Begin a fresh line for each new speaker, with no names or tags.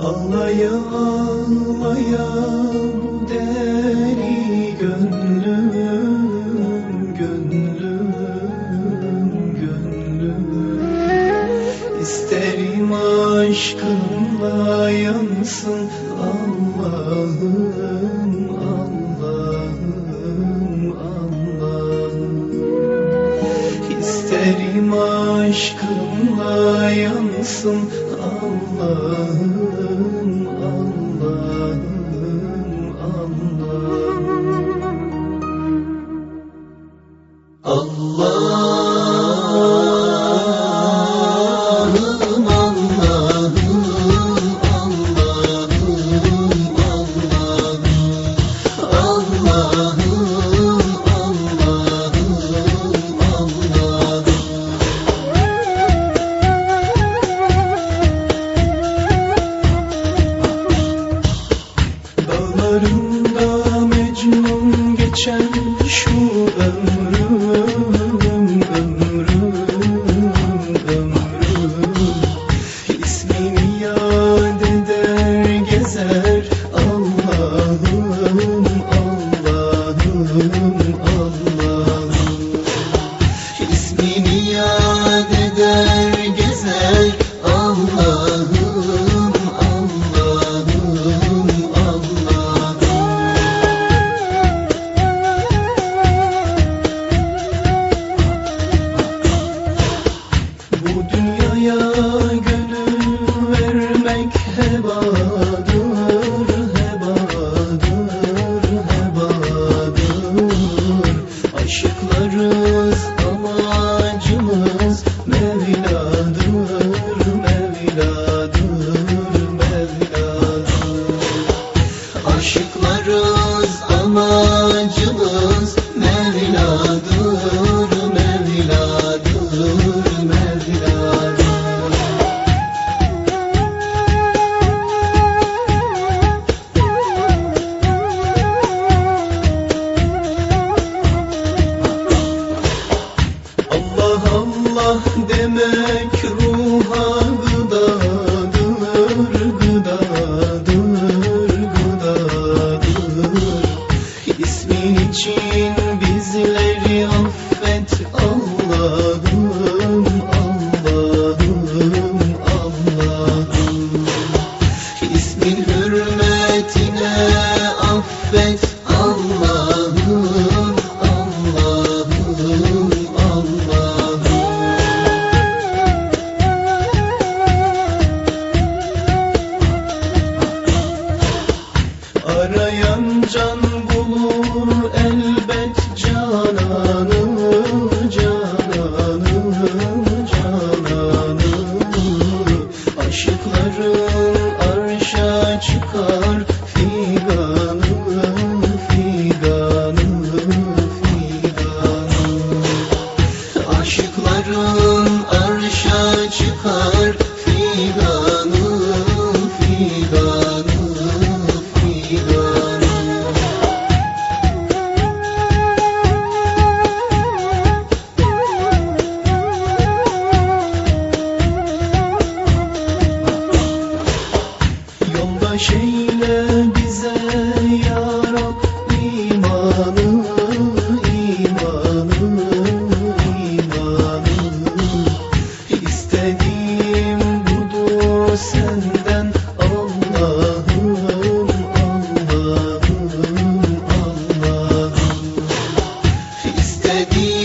Ağlaya ağlaya bu deli gönlüm, gönlüm, gönlüm. İsterim aşkınla yansın Allah'ım, aşkınla yansın Allah'ım, Dağlarında Mecnun geçen Aşıklarız amacımız Mevladır, Mevladır, Mevladır Aşıklarız amacımız Demek ruha gıdadır, gıdadır, gıdadır İsmin için bizleri affet Allah'ım, Allah'ım, Allah'ım İsmin hürmetine arşa çıkar seguir.